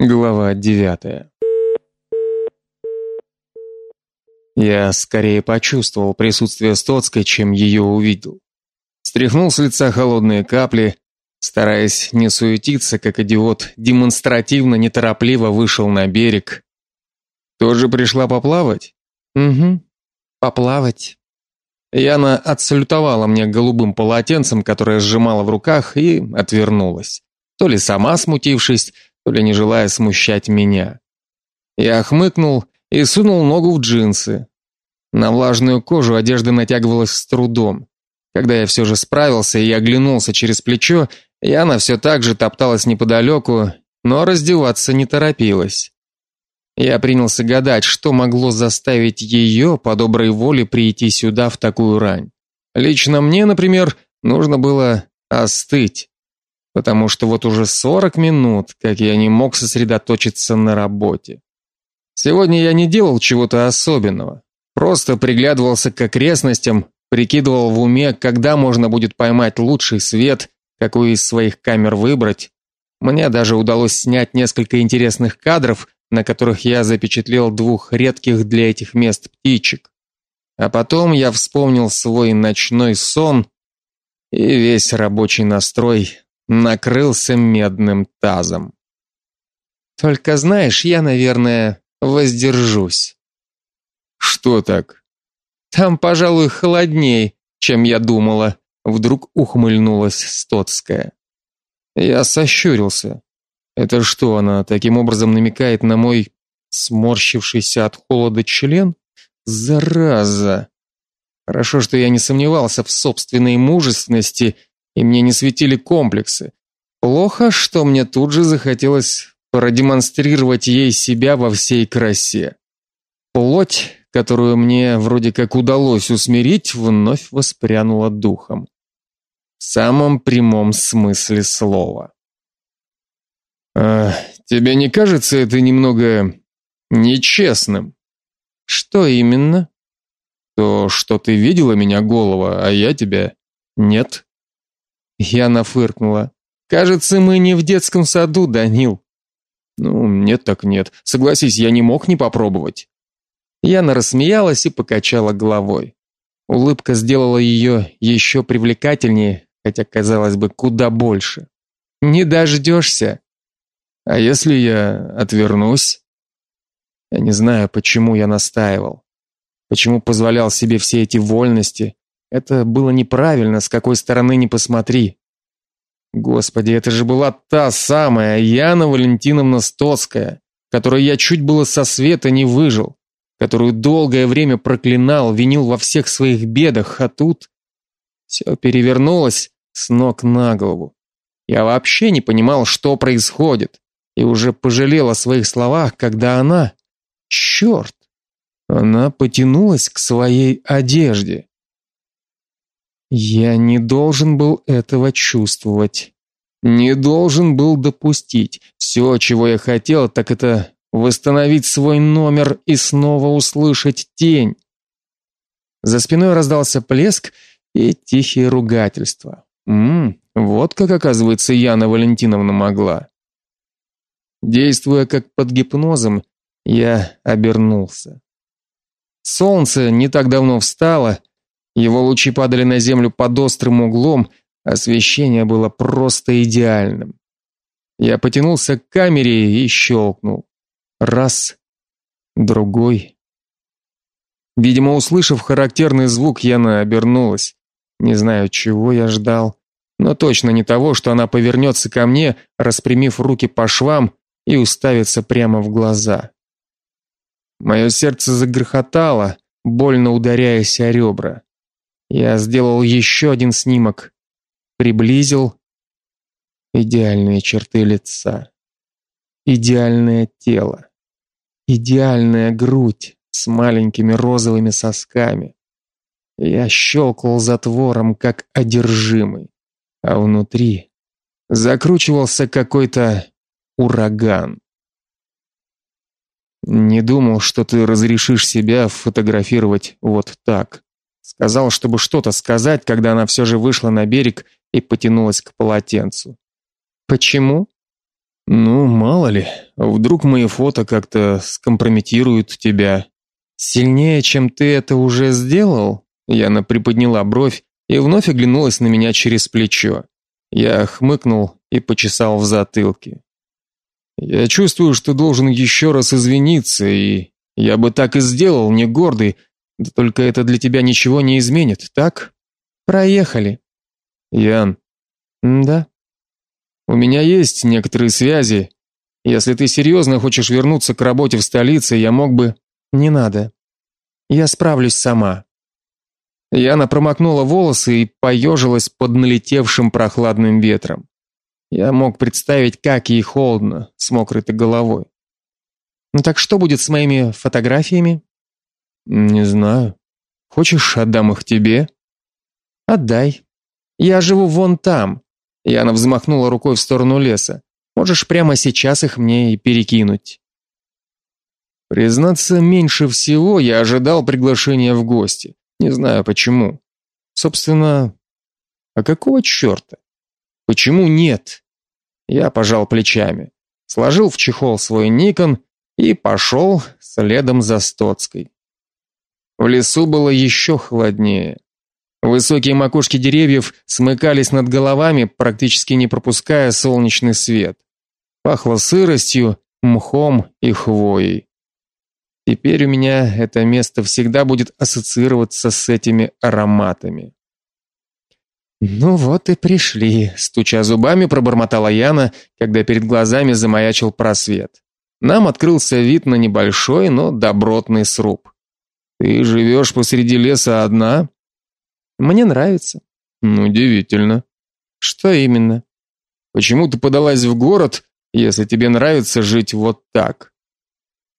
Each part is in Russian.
Глава девятая. Я скорее почувствовал присутствие Стоцкой, чем ее увидел. Стряхнул с лица холодные капли, стараясь не суетиться, как идиот, демонстративно неторопливо вышел на берег. Тоже пришла поплавать? Угу. Поплавать. Яна отсалютовала мне голубым полотенцем, которое сжимала в руках, и отвернулась. То ли сама смутившись, то ли не желая смущать меня. Я хмыкнул и сунул ногу в джинсы. На влажную кожу одежда натягивалась с трудом. Когда я все же справился и оглянулся через плечо, Яна все так же топталась неподалеку, но раздеваться не торопилась. Я принялся гадать, что могло заставить ее по доброй воле прийти сюда в такую рань. Лично мне, например, нужно было остыть потому что вот уже 40 минут, как я не мог сосредоточиться на работе. Сегодня я не делал чего-то особенного, просто приглядывался к окрестностям, прикидывал в уме, когда можно будет поймать лучший свет, какую из своих камер выбрать. Мне даже удалось снять несколько интересных кадров, на которых я запечатлел двух редких для этих мест птичек. А потом я вспомнил свой ночной сон, и весь рабочий настрой накрылся медным тазом. Только знаешь, я, наверное, воздержусь. Что так? Там, пожалуй, холодней, чем я думала, вдруг ухмыльнулась Стоцкая. Я сощурился. Это что, она таким образом намекает на мой сморщившийся от холода член? Зараза. Хорошо, что я не сомневался в собственной мужественности и мне не светили комплексы. Плохо, что мне тут же захотелось продемонстрировать ей себя во всей красе. Плоть, которую мне вроде как удалось усмирить, вновь воспрянула духом. В самом прямом смысле слова. А тебе не кажется это немного нечестным? Что именно? То, что ты видела меня голова, а я тебя нет. Я нафыркнула. Кажется, мы не в детском саду, Данил. Ну, нет так нет. Согласись, я не мог не попробовать. Яна рассмеялась и покачала головой. Улыбка сделала ее еще привлекательнее, хотя казалось бы, куда больше. Не дождешься. А если я отвернусь? Я не знаю, почему я настаивал. Почему позволял себе все эти вольности, это было неправильно, с какой стороны ни посмотри. Господи, это же была та самая Яна Валентиновна Стоцкая, которой я чуть было со света не выжил, которую долгое время проклинал, винил во всех своих бедах, а тут все перевернулось с ног на голову. Я вообще не понимал, что происходит, и уже пожалел о своих словах, когда она, черт, она потянулась к своей одежде. Я не должен был этого чувствовать. Не должен был допустить. Все, чего я хотел, так это восстановить свой номер и снова услышать тень. За спиной раздался плеск и тихие ругательства. Мм, вот как оказывается Яна Валентиновна могла. Действуя как под гипнозом, я обернулся. Солнце не так давно встало, его лучи падали на землю под острым углом, освещение было просто идеальным. Я потянулся к камере и щелкнул. Раз, другой. Видимо, услышав характерный звук, Яна обернулась. Не знаю, чего я ждал, но точно не того, что она повернется ко мне, распрямив руки по швам и уставится прямо в глаза. Мое сердце загрохотало, больно ударяясь о ребра. Я сделал еще один снимок, приблизил идеальные черты лица, идеальное тело, идеальная грудь с маленькими розовыми сосками. Я щелкал затвором как одержимый, а внутри закручивался какой-то ураган. Не думал, что ты разрешишь себя фотографировать вот так. Сказал, чтобы что-то сказать, когда она все же вышла на берег и потянулась к полотенцу. Почему? Ну, мало ли, вдруг мои фото как-то скомпрометируют тебя. Сильнее, чем ты это уже сделал? Яна приподняла бровь и вновь оглянулась на меня через плечо. Я хмыкнул и почесал в затылке. Я чувствую, что должен еще раз извиниться, и я бы так и сделал, не гордый, да только это для тебя ничего не изменит, так? Проехали. Ян. Да. У меня есть некоторые связи. Если ты серьезно хочешь вернуться к работе в столице, я мог бы Не надо. Я справлюсь сама. Яна промокнула волосы и поежилась под налетевшим прохладным ветром. Я мог представить, как ей холодно с мокрой-то головой. Ну так что будет с моими фотографиями? Не знаю. Хочешь, отдам их тебе? Отдай. Я живу вон там. Яна взмахнула рукой в сторону леса. Можешь прямо сейчас их мне и перекинуть. Признаться, меньше всего я ожидал приглашения в гости. Не знаю почему. Собственно, а какого черта? Почему нет? Я пожал плечами, сложил в чехол свой Никон и пошел следом за Стоцкой. В лесу было еще холоднее. Высокие макушки деревьев смыкались над головами, практически не пропуская солнечный свет. Пахло сыростью, мхом и хвоей. Теперь у меня это место всегда будет ассоциироваться с этими ароматами. Ну вот и пришли, стуча зубами, пробормотала Яна, когда перед глазами замаячил просвет. Нам открылся вид на небольшой, но добротный сруб. Ты живешь посреди леса одна? Мне нравится. Ну, удивительно. Что именно? Почему ты подалась в город, если тебе нравится жить вот так?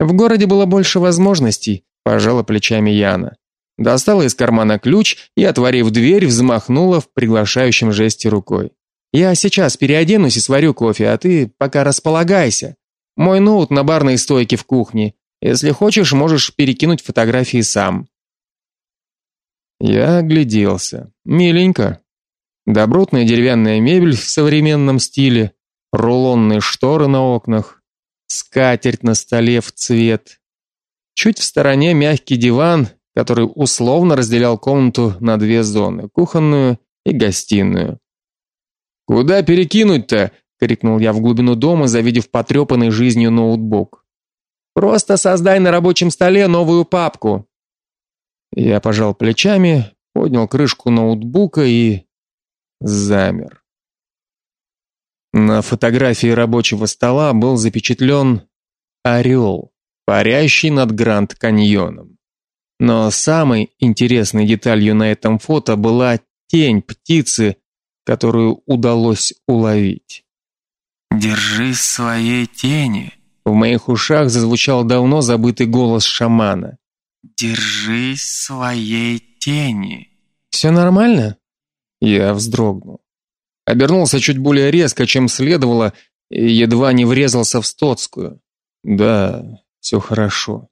В городе было больше возможностей, пожала плечами Яна. Достала из кармана ключ и, отворив дверь, взмахнула в приглашающем жесте рукой. Я сейчас переоденусь и сварю кофе, а ты пока располагайся. Мой ноут на барной стойке в кухне. Если хочешь, можешь перекинуть фотографии сам. Я огляделся. Миленько. Добротная деревянная мебель в современном стиле, рулонные шторы на окнах, скатерть на столе в цвет. Чуть в стороне мягкий диван, который условно разделял комнату на две зоны: кухонную и гостиную. Куда перекинуть-то? крикнул я в глубину дома, завидев потрепанный жизнью ноутбук. Просто создай на рабочем столе новую папку. Я пожал плечами, поднял крышку ноутбука и замер. На фотографии рабочего стола был запечатлен орел, парящий над Гранд-каньоном. Но самой интересной деталью на этом фото была тень птицы, которую удалось уловить. Держись своей тени. В моих ушах зазвучал давно забытый голос шамана. Держись своей тени. «Все нормально? Я вздрогнул. Обернулся чуть более резко, чем следовало, и едва не врезался в Стоцкую. Да, все хорошо.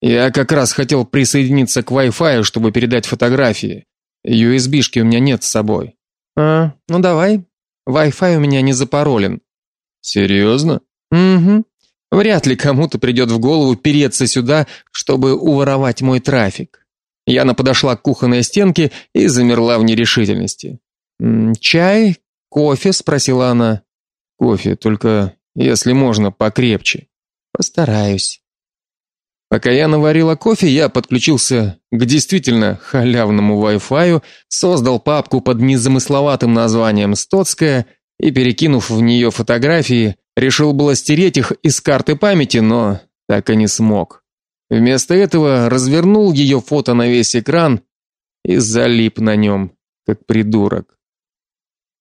Я как раз хотел присоединиться к Wi-Fi, чтобы передать фотографии. USB-шки у меня нет с собой. А, ну давай. Wi-Fi у меня не запаролен. Серьезно? Угу. Вряд ли кому-то придет в голову переться сюда, чтобы уворовать мой трафик. Яна подошла к кухонной стенке и замерла в нерешительности. "Чай, кофе?" спросила она. "Кофе, только если можно покрепче". "Постараюсь". Пока я наварила кофе, я подключился к действительно халявному Wi-Fi, создал папку под незамысловатым названием Стоцкая и перекинув в нее фотографии, решил было стереть их из карты памяти, но так и не смог. Вместо этого развернул ее фото на весь экран и залип на нем, как придурок.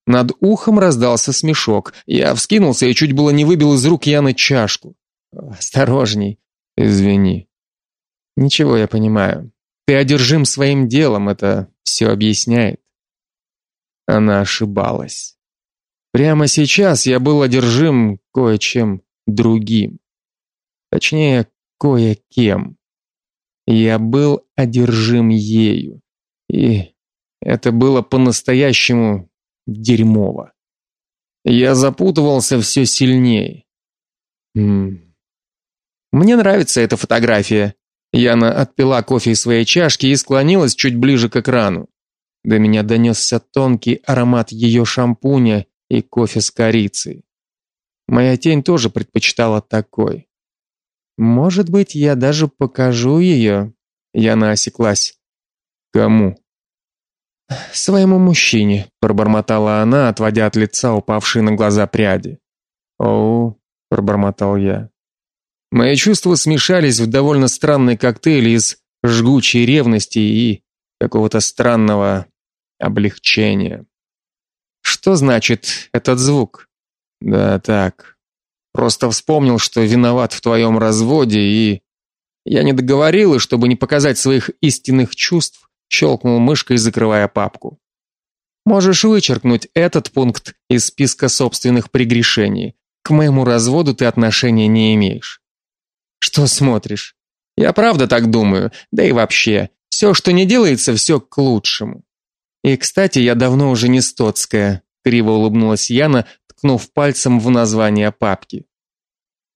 Над ухом раздался смешок. Я вскинулся и чуть было не выбил из рук Яны чашку. Осторожней. Извини. Ничего, я понимаю. Ты одержим своим делом, это все объясняет. Она ошибалась. Прямо сейчас я был одержим кое-чем другим. Точнее, кое-кем. Я был одержим ею. И это было по-настоящему дерьмово. Я запутывался все сильнее. М Мне нравится эта фотография. Яна отпила кофе из своей чашки и склонилась чуть ближе к экрану. До меня донесся тонкий аромат ее шампуня и кофе с корицей. Моя тень тоже предпочитала такой. Может быть, я даже покажу ее?» Яна осеклась. Кому? Своему мужчине, пробормотала она, отводя от лица упавшие на глаза пряди. Оу, пробормотал я. Мои чувства смешались в довольно странный коктейль из жгучей ревности и какого-то странного облегчения. Что значит этот звук? Да так. Просто вспомнил, что виноват в твоем разводе и я не договорил, и чтобы не показать своих истинных чувств, щелкнул мышкой, закрывая папку. Можешь вычеркнуть этот пункт из списка собственных прегрешений. К моему разводу ты отношения не имеешь. Что смотришь? Я правда так думаю. Да и вообще, все, что не делается, все к лучшему. И, кстати, я давно уже не стотская, криво улыбнулась Яна, ткнув пальцем в название папки.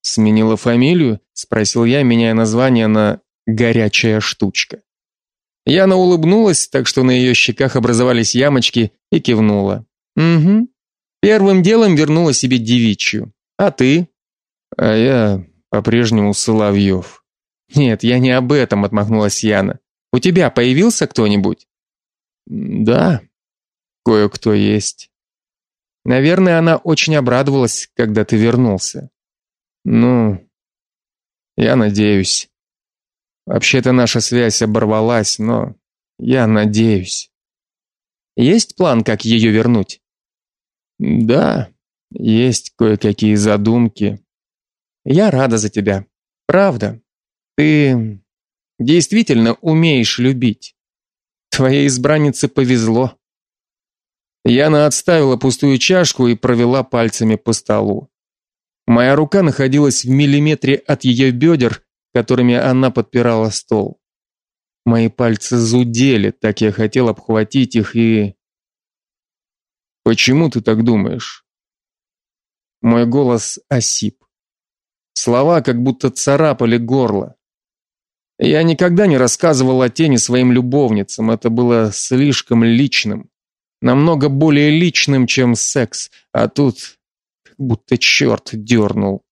Сменила фамилию? спросил я, меняя название на горячая штучка. Яна улыбнулась, так что на ее щеках образовались ямочки, и кивнула. Угу. Первым делом вернула себе девичью. А ты? А я по-прежнему Соловьев». Нет, я не об этом, отмахнулась Яна. У тебя появился кто-нибудь? Да. Кое-кто есть. Наверное, она очень обрадовалась, когда ты вернулся. Ну, я надеюсь. Вообще-то наша связь оборвалась, но я надеюсь. Есть план, как ее вернуть? Да, есть кое-какие задумки. Я рада за тебя. Правда. Ты действительно умеешь любить. Твоей избраннице повезло. Яна отставила пустую чашку и провела пальцами по столу. Моя рука находилась в миллиметре от ее бедер, которыми она подпирала стол. Мои пальцы зудели, так я хотел обхватить их и Почему ты так думаешь? Мой голос осип. Слова как будто царапали горло. Я никогда не рассказывал о тени своим любовницам, это было слишком личным, намного более личным, чем секс, а тут будто черт дернул.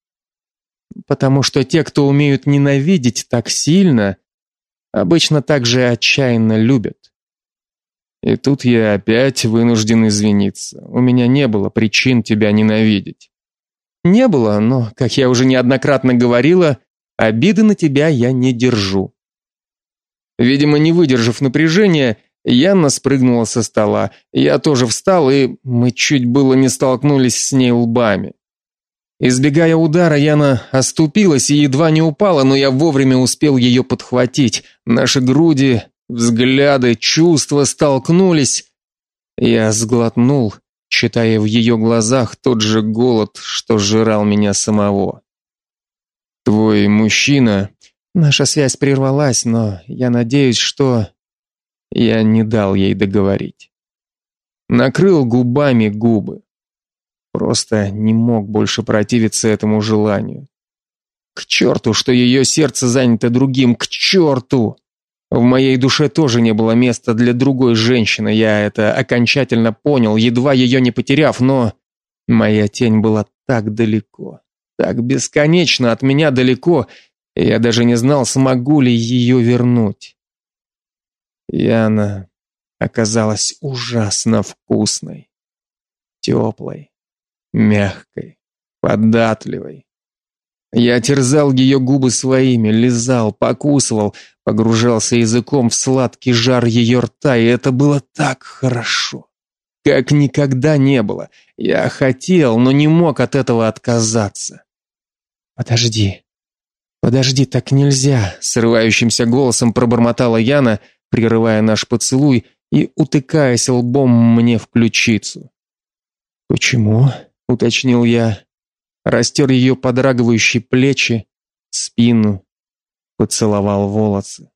Потому что те, кто умеют ненавидеть так сильно, обычно так же отчаянно любят. И тут я опять вынужден извиниться. У меня не было причин тебя ненавидеть. Не было, но, как я уже неоднократно говорила, обиды на тебя я не держу. Видимо, не выдержав напряжения, Янна спрыгнула со стола. Я тоже встал, и мы чуть было не столкнулись с ней лбами. Избегая удара, Яна оступилась и едва не упала, но я вовремя успел ее подхватить. Наши груди, взгляды, чувства столкнулись. Я сглотнул, читая в ее глазах тот же голод, что жрал меня самого. Твой мужчина, наша связь прервалась, но я надеюсь, что я не дал ей договорить. Накрыл губами губы. Просто не мог больше противиться этому желанию. К черту, что ее сердце занято другим, к черту! В моей душе тоже не было места для другой женщины, я это окончательно понял, едва ее не потеряв, но моя тень была так далеко, так бесконечно от меня далеко, и я даже не знал, смогу ли ее вернуть. И она оказалась ужасно вкусной, теплой, мягкой, податливой. Я терзал ее губы своими, лизал, покусывал, погружался языком в сладкий жар ее рта, и это было так хорошо, как никогда не было. Я хотел, но не мог от этого отказаться. Подожди. Подожди, так нельзя, срывающимся голосом пробормотала Яна, прерывая наш поцелуй и утыкаясь лбом мне в ключицу. "Почему?" уточнил я, растер ее подрагивающие плечи, спину, поцеловал волосы.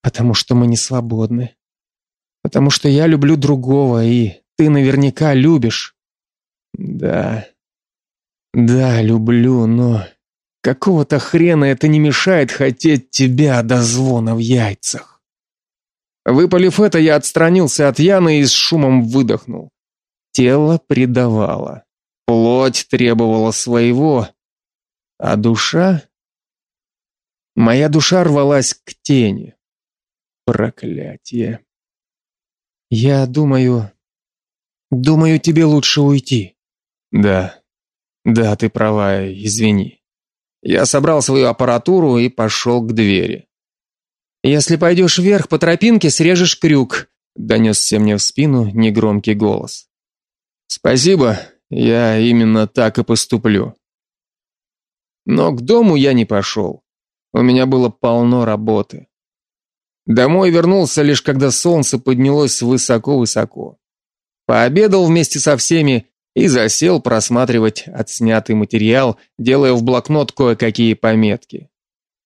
"Потому что мы не свободны. Потому что я люблю другого, и ты наверняка любишь". "Да. Да, люблю, но какого-то хрена это не мешает хотеть тебя до звона в яйцах. Выпалив это, я отстранился от Яны и с шумом выдохнул. Тело предавало. Плоть требовала своего, а душа... Моя душа рвалась к тени. Проклятие. Я думаю... Думаю, тебе лучше уйти. Да. Да, ты права, извини. Я собрал свою аппаратуру и пошел к двери. Если пойдешь вверх по тропинке, срежешь крюк, донесся мне в спину негромкий голос. Спасибо, я именно так и поступлю. Но к дому я не пошел. У меня было полно работы. Домой вернулся лишь когда солнце поднялось высоко-высоко. Пообедал вместе со всеми и засел просматривать отснятый материал, делая в блокнот кое-какие пометки.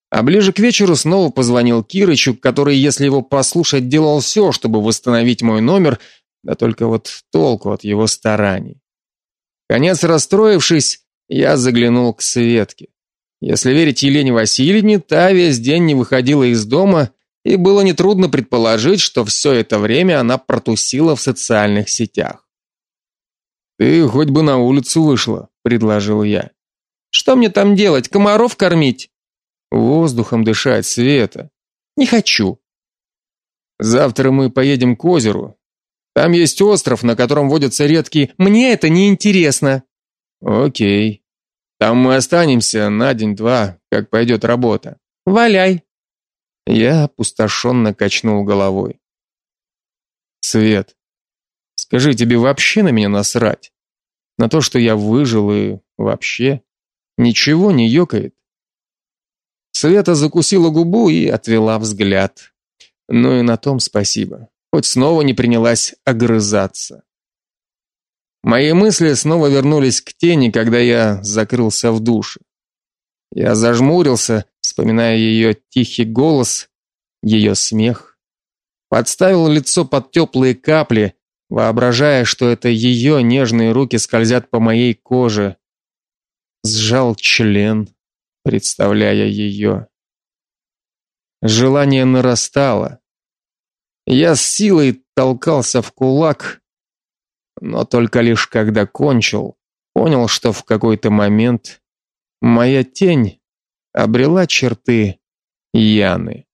А ближе к вечеру снова позвонил Кирычу, который, если его послушать, делал все, чтобы восстановить мой номер, да только вот толку от его стараний. Конец расстроившись, я заглянул к Светке. Если верить Елене Васильевне, та весь день не выходила из дома, и было нетрудно предположить, что все это время она протусила в социальных сетях. Ты хоть бы на улицу вышла, предложил я. Что мне там делать, комаров кормить? Воздухом дышать, Света. Не хочу. Завтра мы поедем к озеру. Там есть остров, на котором водятся редкие. Мне это не интересно. О'кей. Там мы останемся на день-два, как пойдет работа. Валяй. Я опустошенно качнул головой. Свет, скажи, тебе вообще на меня насрать? На то, что я выжил и вообще ничего не ёкает? Света закусила губу и отвела взгляд. Ну и на том спасибо. Хоть снова не принялась огрызаться. Мои мысли снова вернулись к тени, когда я закрылся в душе. Я зажмурился, вспоминая ее тихий голос, ее смех. Подставил лицо под теплые капли, воображая, что это ее нежные руки скользят по моей коже. Сжал член, представляя ее. Желание нарастало. Я с силой толкался в кулак, но только лишь когда кончил, понял, что в какой-то момент моя тень обрела черты Яны.